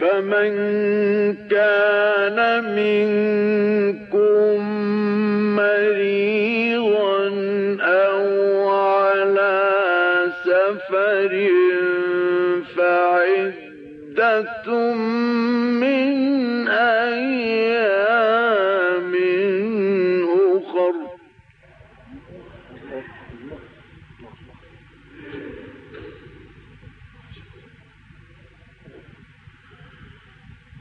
فمن كان منكم مريضا أو على سفر فعدة من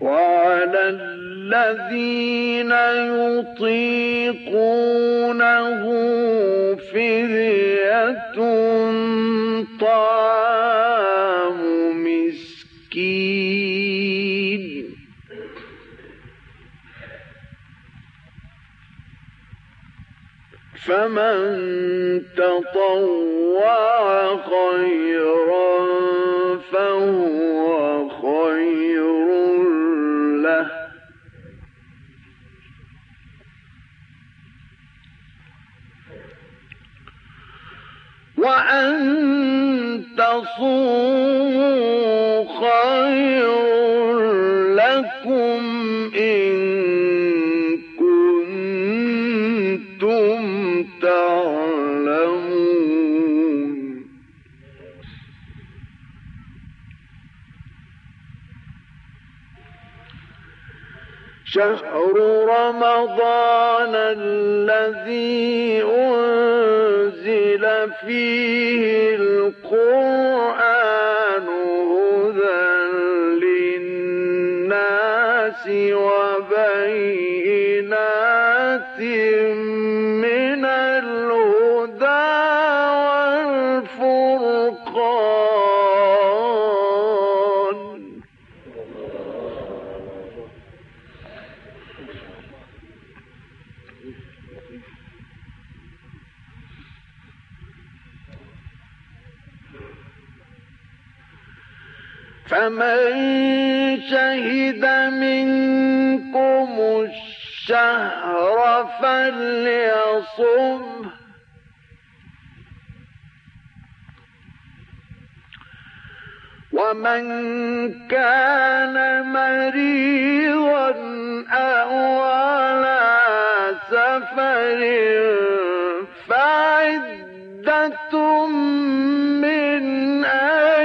وعلى الذين يطيقونه فدية طعام مسكين. فمن تطوع خيرا فهو وأن تصوموا خير لكم. شهر رمضان الذي أنزل فيه القرآن هدى للناس وبينات فمن شهد منكم الشهر فليصم. ومن كان مريضا أو على سفر فعدة من أيام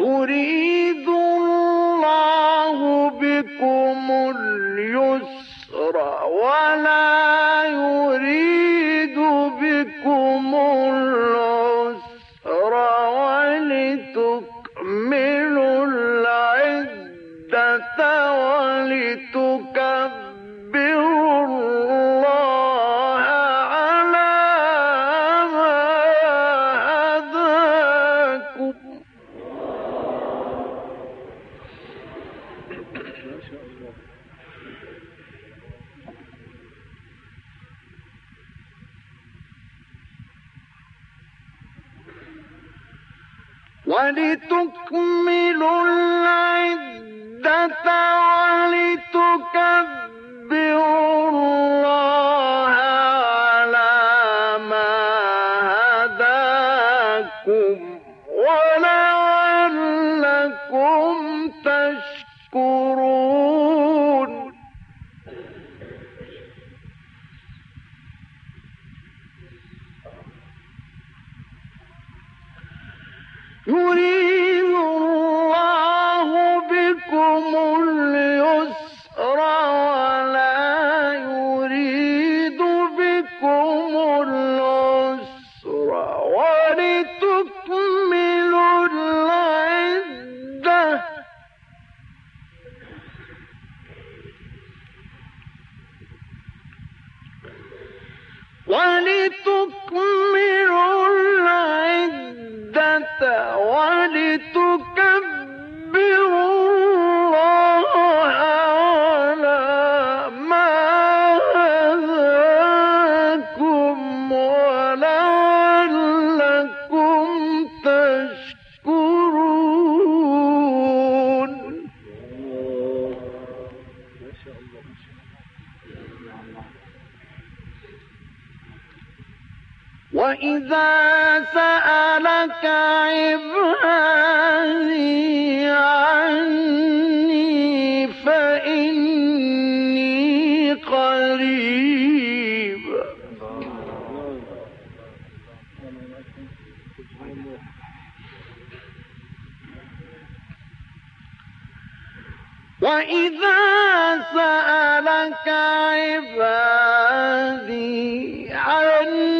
يريد الله بكم اليسر ولا هداكم ولتكبروا وإذا سألك عبادي عني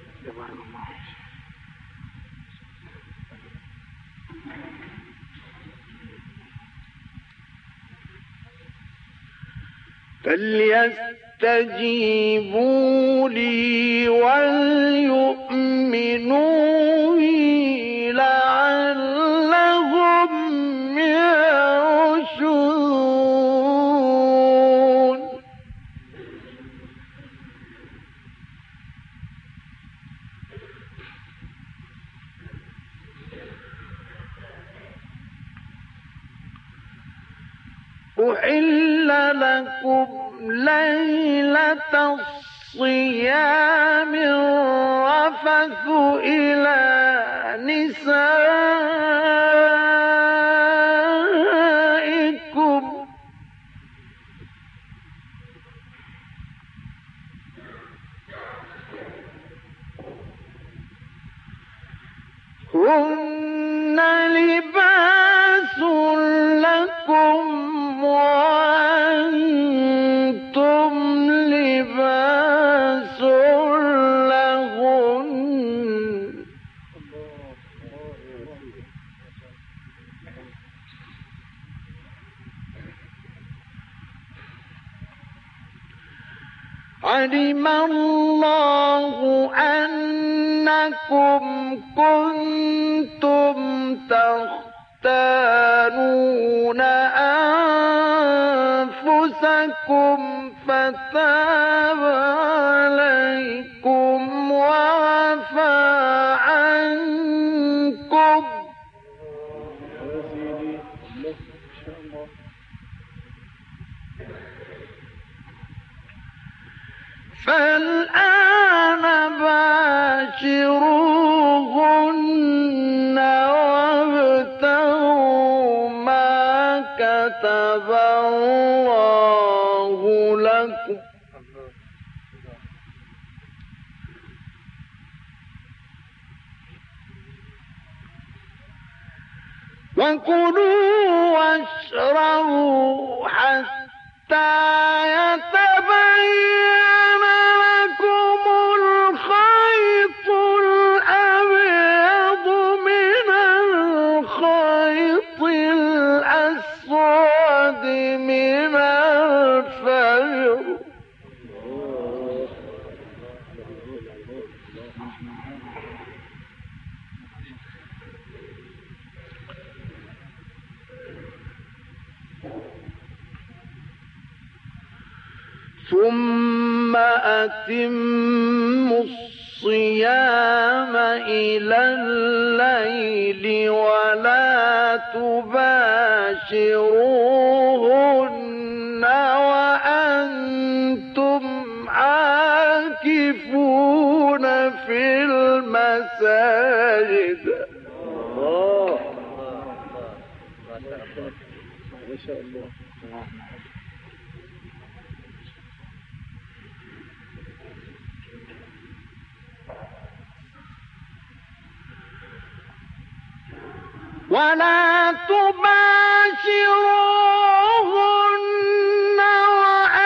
فليستجيبوا لي وليؤمنوا بي لعلهم أحل لكم ليلة الصيام الرفث إلى نسائكم تختانون أنفسكم فتاب عليكم وعفى عنكم. فالآن باشروهن كتب الله لكم. وكلوا واشربوا حتى يتبين أتموا الصيام إلى الليل ولا تباشروهن وأنتم عاكفون في المساجد. الله ما شاء الله. ولا تباشروهن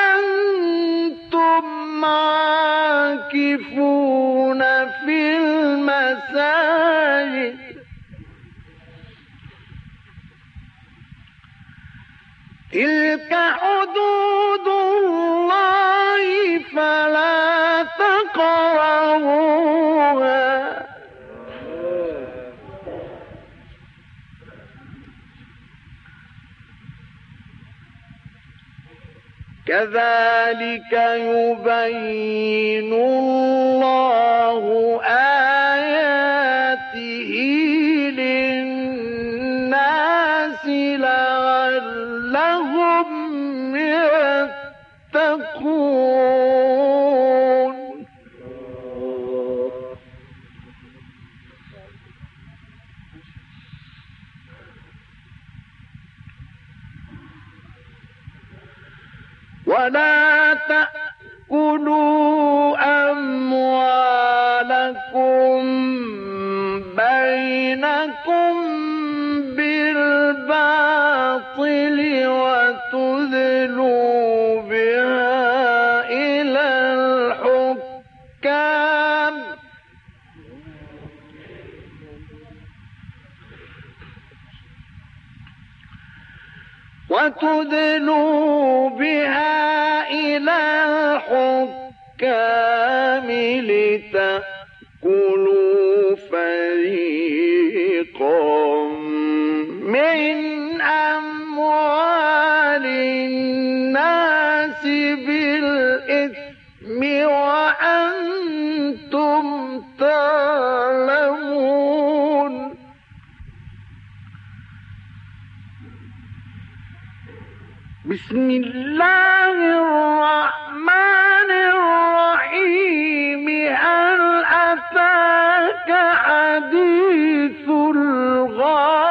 وأنتم عاكفون في المساجد. تلك حدود الله فلا تقربوها. كذلك يبين الله آياته للناس لعلهم يتقون. ولا تأكلوا أموالكم بينكم بالباطل وتذلوا بها إلى الحكام. وتدلوا بها الحكام لتأكلوا فريقا من أموال الناس بالإثم وأنتم تعلمون. بسم الله الرحمن حديث الغاشية.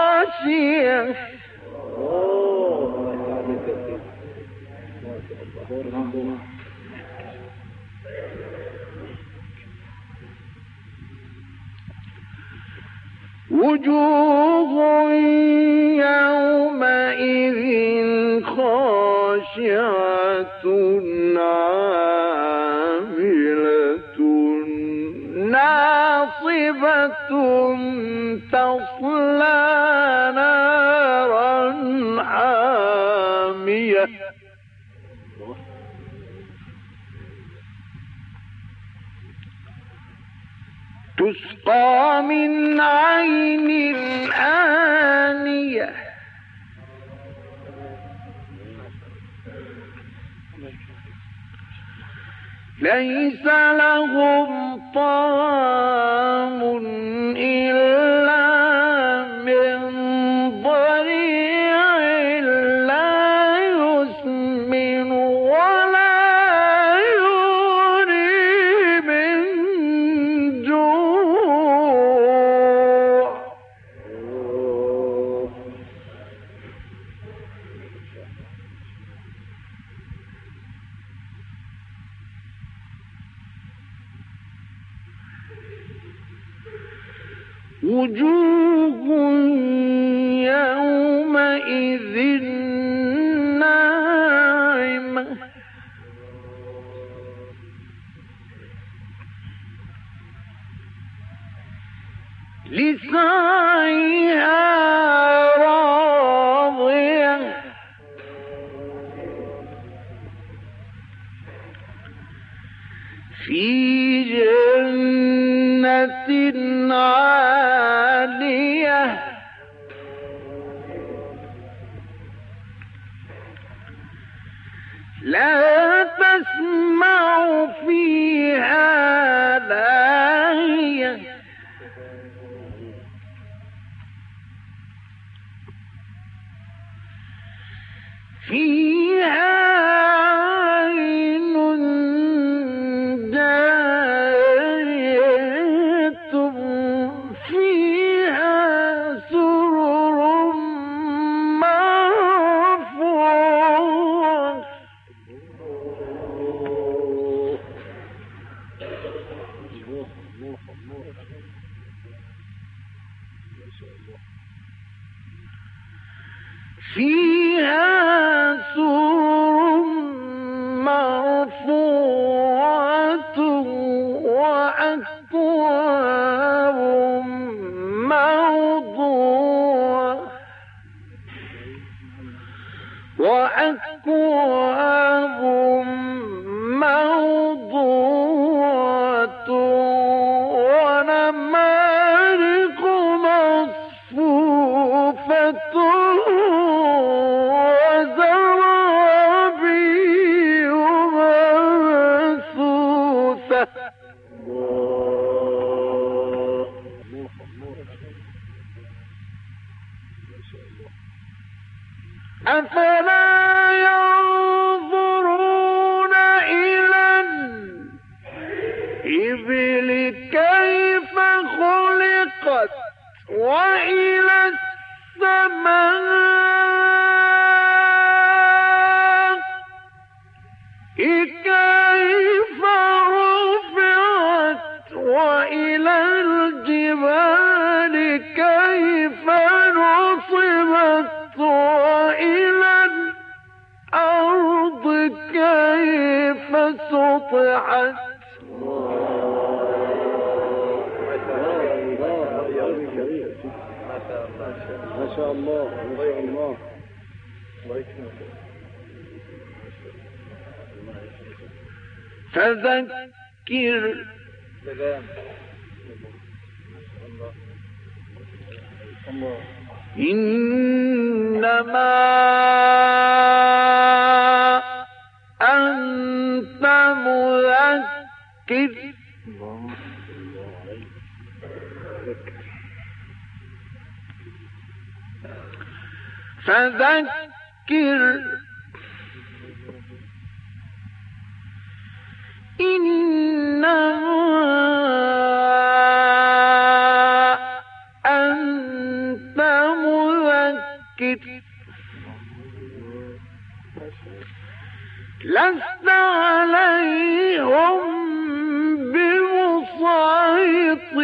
وجوه يومئذ خاشعة عاملة تصلى نارا حامية. تسقى من عين آنية. ليس لهم طعام إلا يومئذ ناعمة لا تسمع فيها فتحت ما شاء الله ما شاء الله فذكر إنما فذكر فذكر. إنما أنت مذكر. لست عليهم عيط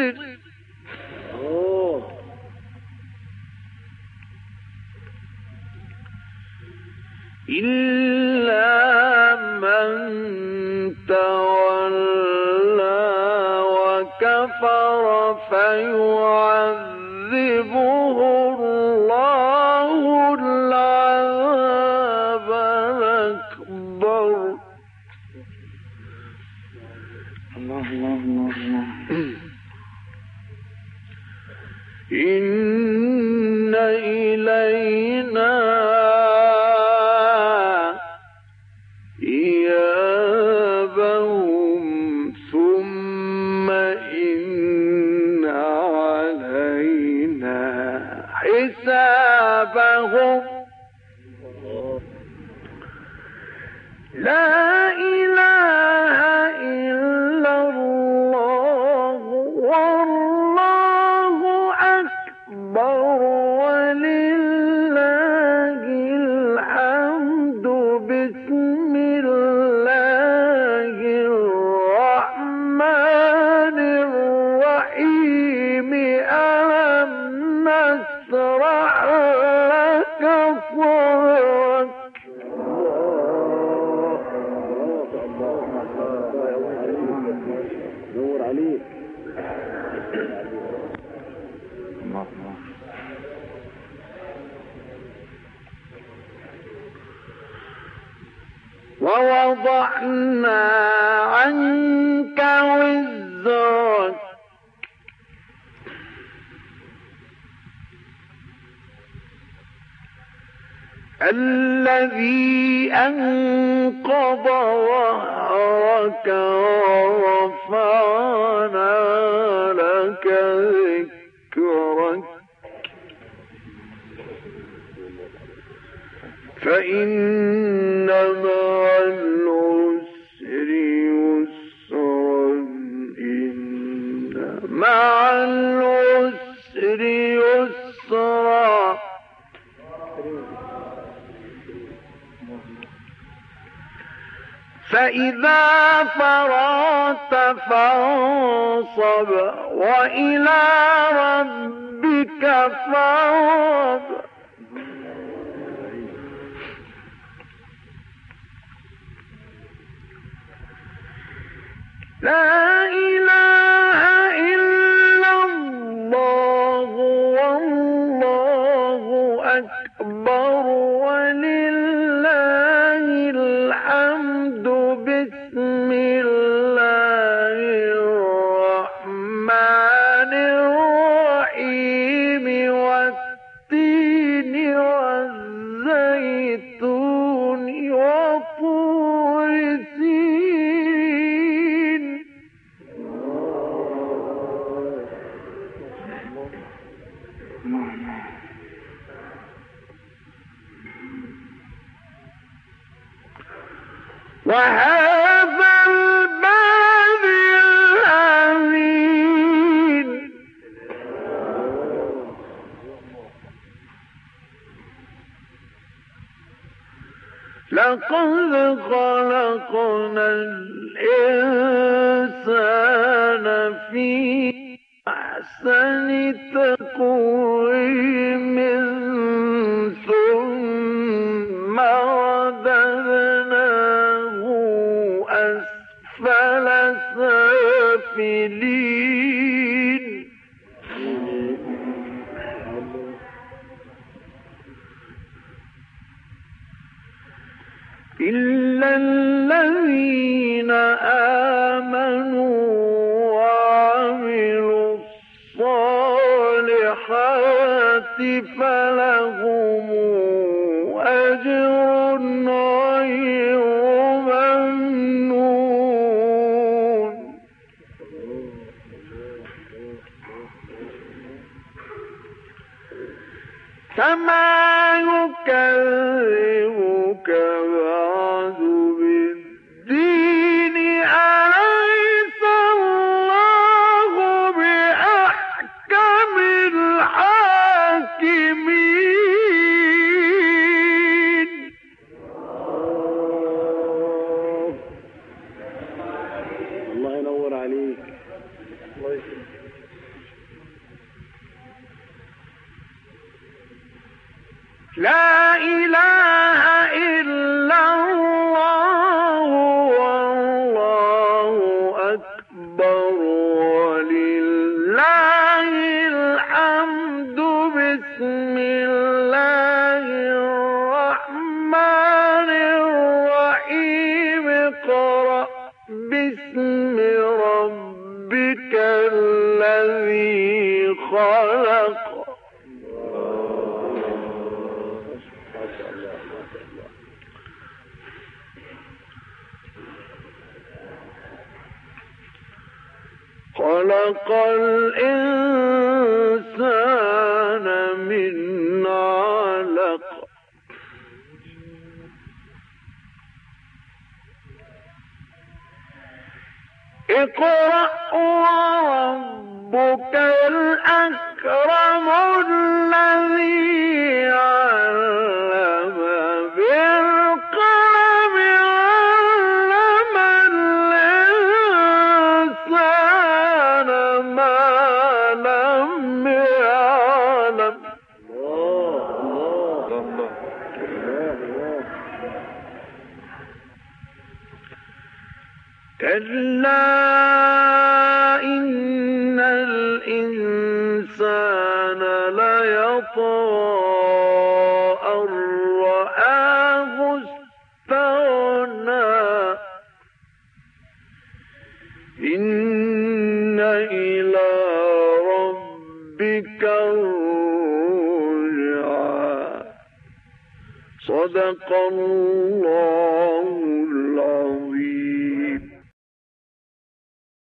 إلا من تولى وكفر فيعذبه الرحمن الرحيم الله الله ووضعنا عنك وزرك الذي أنقض ظهرك ورفعنا لك ذكرك. فإن مع فإذا فرغت فانصب وإلى ربك فارغب. لا في أحسن تقويم فما يكلمك بعد الرجعى صدق الله العظيم